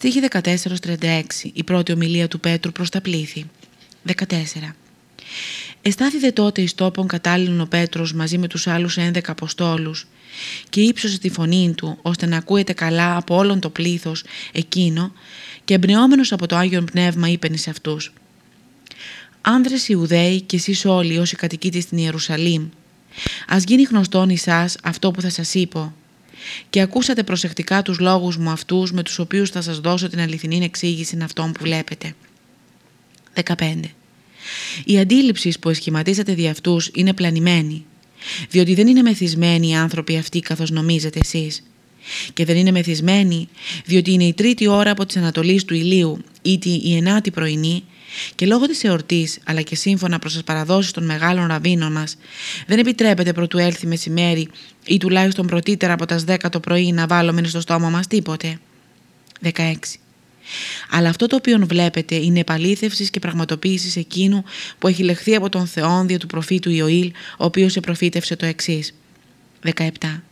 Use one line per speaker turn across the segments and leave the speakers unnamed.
Στίχη 14-36, η πρώτη ομιλία του Πέτρου προς τα πλήθη. 14. Εστάθη δε τότε εις τόπον κατάλληλον ο Πέτρος μαζί με τους άλλους ένδεκα αποστόλους και ύψωσε τη φωνή του ώστε να ακούεται καλά από όλον το πλήθος εκείνο και εμπνεόμενος από το Άγιον Πνεύμα είπεν σε αυτούς «Άνδρες Ιουδαίοι και εσείς όλοι όσοι κατοικείτε στην Ιερουσαλήμ, ας γίνει γνωστόν εις αυτό που θα σας είπω και ακούσατε προσεκτικά τους λόγους μου αυτούς με τους οποίους θα σας δώσω την αληθινή εξήγηση αυτών που βλέπετε. 15. Η αντίληψη που εσχηματίσατε δι' αυτούς είναι πλανημένη, διότι δεν είναι μεθυσμένοι οι άνθρωποι αυτοί καθώς νομίζετε εσείς. Και δεν είναι μεθυσμένοι, διότι είναι η τρίτη ώρα από τις Ανατολής του ηλίου, ή η ενάτη πρωινή, και λόγω της εορτής, αλλά και σύμφωνα προς τις παραδόσεις των μεγάλων ραβίνων μας, δεν επιτρέπεται πρωτού έλθει μεσημέρι ή τουλάχιστον πρωτύτερα από τα 10 το πρωί να βάλουμε στο στόμα μας τίποτε. 16. Αλλά αυτό το οποίο βλέπετε είναι επαλήθευσης και πραγματοποίησης εκείνου που έχει λεχθεί από τον Θεόν δια του προφήτου Ιωήλ, ο οποίος επροφήτευσε το εξής. 17.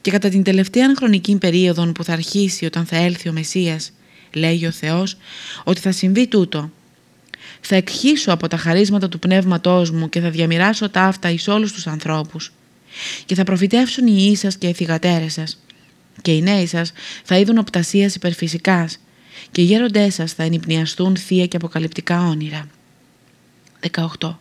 Και κατά την τελευταία χρονική περίοδο που θα αρχίσει όταν θα έλθει ο Μεσσίας, λέγει ο Θεός, ότι θα συμβεί τούτο. Θα εκχύσω από τα χαρίσματα του πνεύματός μου και θα διαμοιράσω τα αυτά εις όλους τους ανθρώπους. Και θα προφητεύσουν οι ιοί σας και οι θυγατέρες σας. Και οι νέοι σας θα είδουν οπτασίας υπερφυσικάς και οι γέροντές σας θα ενυπνιαστούν θεία και αποκαλυπτικά όνειρα. 18.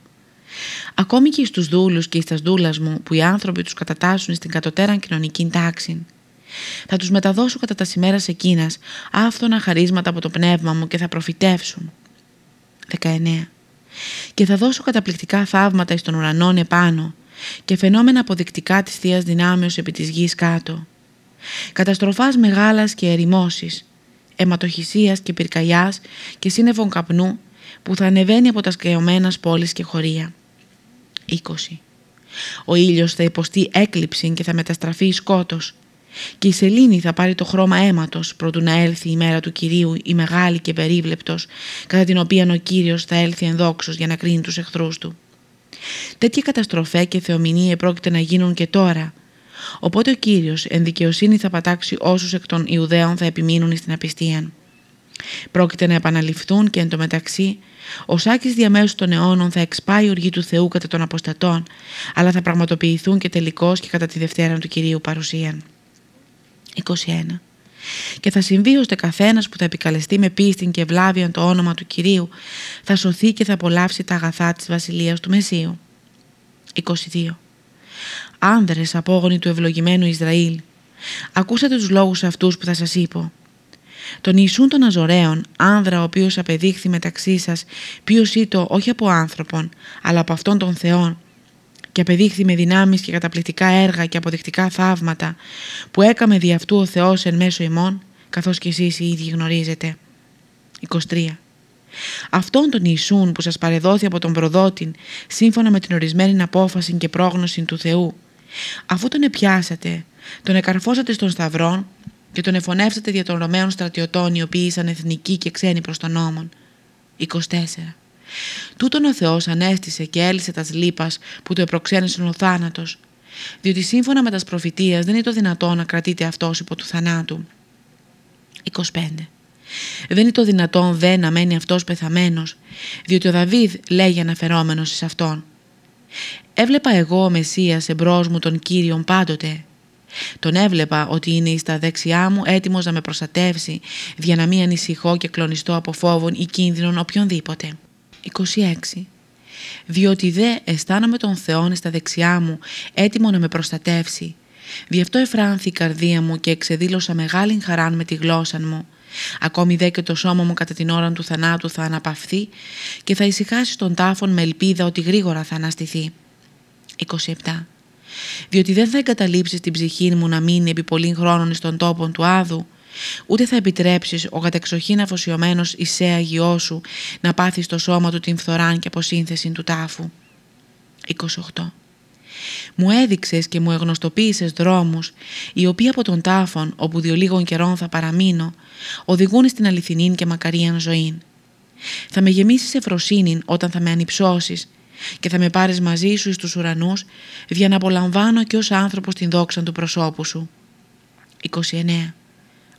Ακόμη και στους δούλους και στα δούλας μου που οι άνθρωποι τους κατατάσσουν στην κατωτέραν κοινωνική τάξη. Θα τους μεταδώσω κατά τα σημέρα εκείνας άφθονα χαρίσματα από το πνεύμα μου και θα προφητεύσουν. 19. Και θα δώσω καταπληκτικά θαύματα εις των ουρανών επάνω και φαινόμενα αποδεικτικά της Θείας Δυνάμεως επί της γης κάτω. Καταστροφάς μεγάλας και ερημώσεις, αιματοχυσίας και πυρκαγιάς και σύννεφων καπνού που θα ανεβαίνει από τα σκαιωμένα πόλεις και χωρία. 20. Ο ήλιος θα υποστεί έκλειψη και θα μεταστραφεί σκότος και η σελήνη θα πάρει το χρώμα αίματος προτού να έλθει η μέρα του Κυρίου η μεγάλη και περίβλεπτος κατά την οποία ο Κύριος θα έλθει ενδόξος για να κρίνει τους εχθρούς του. Τέτοια καταστροφέ και θεομηνία πρόκειται να γίνουν και τώρα Οπότε ο Κύριος εν δικαιοσύνη θα πατάξει όσους εκ των Ιουδαίων θα επιμείνουν στην απιστία. Πρόκειται να επαναληφθούν και εν τω μεταξύ ο Σάκης διαμέσου των αιώνων θα εξπάει η οργή του Θεού κατά των αποστατών αλλά θα πραγματοποιηθούν και τελικώς και κατά τη Δευτέρα του Κυρίου παρουσία. 21. Και θα συμβεί ώστε καθένας που θα επικαλεστεί με πίστη και ευλάβιαν το όνομα του Κυρίου θα σωθεί και θα απολαύσει τα αγαθά της Βασιλείας του Μεσίου. 22 άνδρες απόγονοι του ευλογημένου Ισραήλ, ακούσατε τους λόγους αυτούς που θα σας είπω. Τον Ιησούν των Αζωραίων, άνδρα ο οποίος απεδείχθη μεταξύ σας, ποιος ήτο όχι από άνθρωπον, αλλά από αυτόν τον Θεόν, και απεδείχθη με δυνάμεις και καταπληκτικά έργα και αποδεικτικά θαύματα, που έκαμε δι' αυτού ο Θεός εν μέσω ημών, καθώς και εσείς οι ίδιοι γνωρίζετε. 23. Αυτόν τον Ιησούν που σας παρεδόθη από τον προδότην, σύμφωνα με την ορισμένη απόφαση και πρόγνωση του Θεού, Αφού τον επιάσατε, τον εκαρφώσατε στον Σταυρό και τον εφωνεύσατε δια των Ρωμαίων στρατιωτών οι οποίοι ήσαν εθνικοί και ξένοι προς τον νόμον. 24. Τούτον ο Θεός ανέστησε και έλυσε τας λύπας που του επροξένησαν ο θάνατος, διότι σύμφωνα με τας προφητείας δεν είναι το δυνατό να κρατείται αυτός υπό του θανάτου. 25. Δεν είναι το δυνατόν δε να μένει αυτός πεθαμένος, διότι ο Δαβίδ λέγει αναφερόμενος σε αυτόν. Έβλεπα εγώ ο Μεσσίας εμπρός μου τον Κύριον πάντοτε. Τον έβλεπα ότι είναι στα δεξιά μου έτοιμος να με προστατεύσει για να μην ανησυχώ και κλονιστώ από φόβων ή κίνδυνον οποιονδήποτε. 26. Διότι δε αισθάνομαι τον Θεόν στα δεξιά μου έτοιμο να με προστατεύσει. Δι' αυτό εφράνθη η καρδία μου και εξεδήλωσα μεγάλη χαρά με τη γλώσσα μου. Ακόμη δε και το σώμα μου κατά την ώρα του θανάτου θα αναπαυθεί και θα ησυχάσει τον τάφον με ελπίδα ότι γρήγορα θα αναστηθεί. 27. Διότι δεν θα εγκαταλείψεις την ψυχή μου να μείνει επί πολλήν χρόνων στον τόπο του Άδου, ούτε θα επιτρέψεις ο κατεξοχήν αφοσιωμένος Ισέ Αγιό σου να πάθεις στο σώμα του την φθοράν και αποσύνθεση του τάφου. 28. Μου έδειξες και μου εγνωστοποίησες δρόμους, οι οποίοι από τον τάφον, όπου δύο λίγων καιρών θα παραμείνω, οδηγούν στην αληθινή και μακαρίαν ζωή. Θα με γεμίσεις ευφροσύνη όταν θα με ανυψώσεις και θα με πάρεις μαζί σου στους ουρανούς για να απολαμβάνω και ως άνθρωπος την δόξα του προσώπου σου. 29.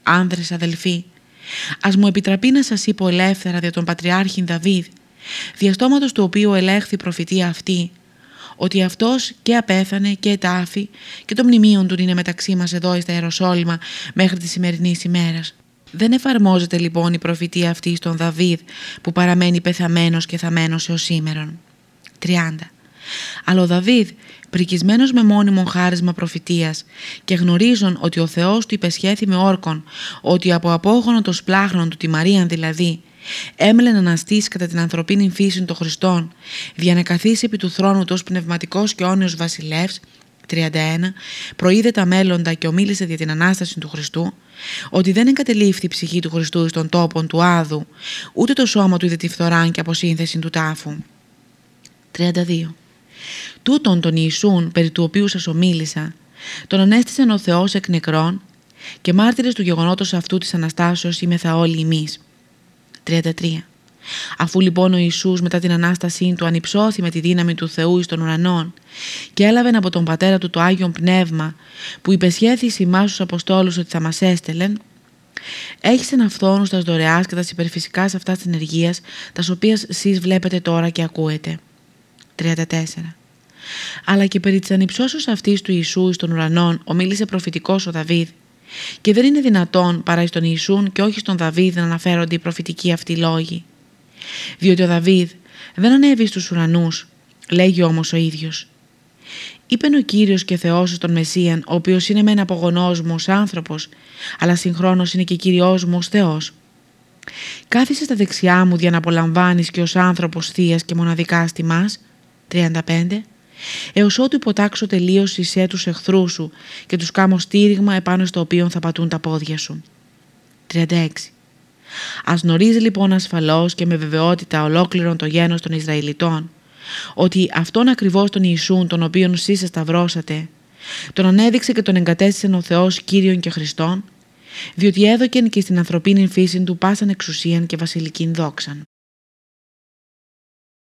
Άνδρες αδελφοί, Ας μου επιτραπεί να σας είπω ελεύθερα δια τον Πατριάρχην Δαβίδ, διαστόματος του οποίου ελέγχθη η προφητεία αυτή, ότι αυτός και απέθανε και ετάφη και το μνημείο του είναι μεταξύ μας εδώ στα Ιεροσόλυμα μέχρι τη σημερινή ημέρα. Δεν εφαρμόζεται λοιπόν η προφητεία αυτή στον Δαβίδ που παραμένει πεθαμένος και θαμένος έως σήμερον. 30. Αλλά ο Δαβίδ, πρικισμένος με μόνιμο χάρισμα προφητείας και γνωρίζον ότι ο Θεός του υπεσχέθη με όρκον ότι από απόγονο των σπλάχνων του τη Μαρίαν δηλαδή έμελε να αναστήσει κατά την ανθρωπίνη φύση των Χριστών για να καθίσει επί του θρόνου του ως πνευματικός και όνειος βασιλεύς 31 προείδε τα μέλλοντα και ομίλησε για την Ανάσταση του Χριστού ότι δεν εγκατελείφθη η ψυχή του Χριστού στον τόπον του Άδου ούτε το σώμα του είδε τη φθοράν και αποσύνθεση του τάφου. 32 Τούτον τον Ιησούν περί του οποίου σας ομίλησα τον ανέστησε ο Θεός εκ νεκρών και μάρτυρες του γεγονότος αυτού της Αναστάσεως είμεθα όλοι εμείς 33 Αφού λοιπόν ο Ιησούς μετά την Ανάστασή του ανυψώθη με τη δύναμη του Θεού εις των ουρανών και έλαβε από τον Πατέρα του το Άγιον Πνεύμα που υπεσχέθη σημάς στους Αποστόλους ότι θα μας έστελεν Έχεις ένα φθόνο στα δωρεάς και τα υπερφυσικά αυτάς της ενεργείας τας οποίας εσείς βλέπετε τώρα και ακούετε. 34. Αλλά και περί της ανυψώσεως αυτής του Ιησού εις των ουρανών ομίλησε προφητικός ο Δαβίδ και δεν είναι δυνατόν παρά εις τον Ιησούν και όχι στον Δαβίδ να αναφέρονται οι προφητικοί αυτοί λόγοι. Διότι ο Δαβίδ δεν ανέβει στους ουρανούς, λέγει όμως ο ίδιος. Είπεν ο Κύριος και Θεός τον Μεσσίαν, ο οποίος είναι μεν απογονός μου ως άνθρωπος, αλλά συγχρόνως είναι και Κυριός μου ως Θεός. Κάθισε στα δεξιά μου για να απολαμβάνεις και ως άνθρωπος θείας και μοναδικά στη μας, 35, έως ότου υποτάξω τελείως σε τους εχθρούς σου και τους κάμω στήριγμα επάνω στο οποίο θα πατούν τα πόδια σου. 36. Ας γνωρίζει λοιπόν ασφαλώς και με βεβαιότητα ολόκληρον το γένος των Ισραηλιτών ότι αυτόν ακριβώς τον Ιησούν τον οποίον εσείς σταυρώσατε τον ανέδειξε και τον εγκατέστησε ο Θεός Κύριον και Χριστόν διότι έδωκεν και στην ανθρωπίνη φύση του πάσαν εξουσίαν και βασιλικήν δόξαν.